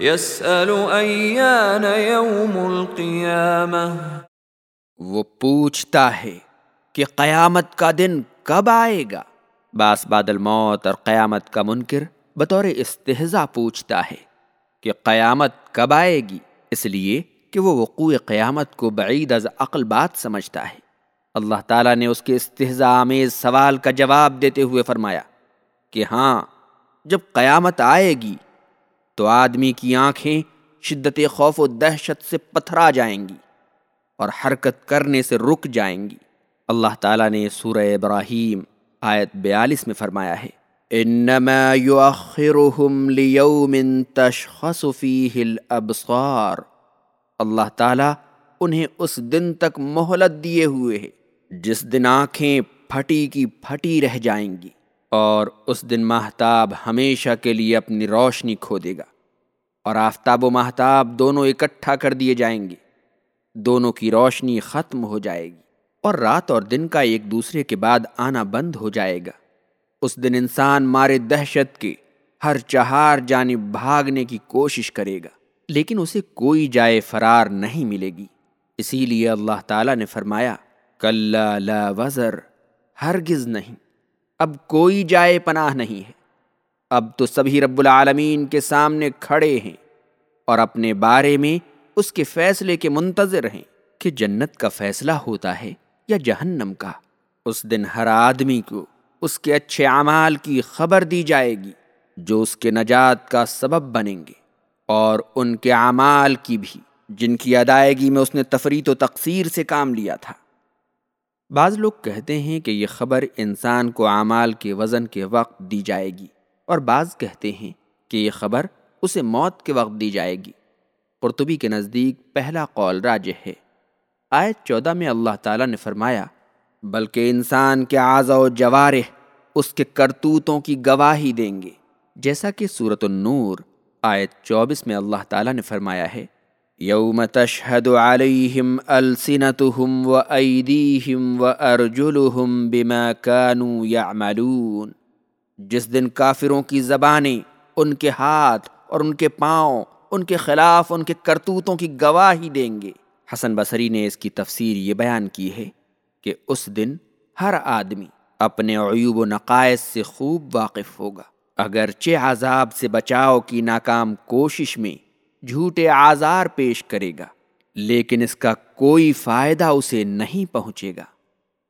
يسأل يوم وہ پوچھتا ہے کہ قیامت کا دن کب آئے گا؟ باس بادل موت اور قیامت کا منکر بطور استحضا پوچھتا ہے کہ قیامت کب آئے گی؟ اس لیے کہ وہ وقوع قیامت کو بعید از عقل بات سمجھتا ہے۔ اللہ تعالیٰ نے اس کے استحضا آمیز سوال کا جواب دیتے ہوئے فرمایا کہ ہاں جب قیامت آئے گی تو آدمی کی آنکھیں شدت خوف و دہشت سے پتھرا جائیں گی اور حرکت کرنے سے رک جائیں گی۔ اللہ تعالیٰ نے سورہ ابراہیم آیت بیالیس میں فرمایا ہے، انما يؤخرهم ليوم تشخص فيه الابصار۔ اللہ تعالیٰ انہیں اس دن تک مہلت دیے ہوئے ہے جس دن آنکھیں پھٹی کی پھٹی رہ جائیں گی۔ اور اس دن ماہتاب ہمیشہ کے لیے اپنی روشنی کھو دے گا۔ اور آفتاب و ماہتاب دونوں اکٹھا کر دیے جائیں گے۔ دونوں کی روشنی ختم ہو جائے گی۔ اور رات اور دن کا ایک دوسرے کے بعد آنا بند ہو جائے گا۔ اس دن انسان مارے دہشت کے ہر چہار جانب بھاگنے کی کوشش کرے گا۔ لیکن اسے کوئی جائے فرار نہیں ملے گی۔ اسی لیے اللہ تعالیٰ نے فرمایا کل لا وزر، ہرگز نہیں۔ اب کوئی جائے پناہ نہیں ہے۔ اب تو سبھی رب العالمین کے سامنے کھڑے ہیں اور اپنے بارے میں اس کے فیصلے کے منتظر ہیں کہ جنت کا فیصلہ ہوتا ہے یا جہنم کا۔ اس دن ہر آدمی کو اس کے اچھے اعمال کی خبر دی جائے گی جو اس کے نجات کا سبب بنیں گے اور ان کے اعمال کی بھی، جن کی ادائیگی میں اس نے تفریط و تقصیر سے کام لیا تھا۔ بعض لوگ کہتے ہیں کہ یہ خبر انسان کو اعمال کے وزن کے وقت دی جائے گی اور بعض کہتے ہیں کہ یہ خبر اسے موت کے وقت دی جائے گی۔ قرطبی کے نزدیک پہلا قول راج ہے۔ آیت چودہ میں اللہ تعالیٰ نے فرمایا، بلکہ انسان کے اعضا و جوارح اس کے کرتوتوں کی گواہی دیں گے۔ جیسا کہ صورت النور آیت چوبیس میں اللہ تعالیٰ نے فرمایا ہے یوم تشہد علیہم السنتہم و ایدیہم و ارجلہم بما كانوا یعملون جس دن کافروں کی زبانیں ان کے ہاتھ اور ان کے پاؤں، ان کے خلاف، ان کے کرتوتوں کی گواہی دیں گے۔ حسن بصری نے اس کی تفسیر یہ بیان کی ہے کہ اس دن ہر آدمی اپنے عیوب و نقائص سے خوب واقف ہوگا۔ اگرچہ عذاب سے بچاؤ کی ناکام کوشش میں جھوٹے آزار پیش کرے گا لیکن اس کا کوئی فائدہ اسے نہیں پہنچے گا۔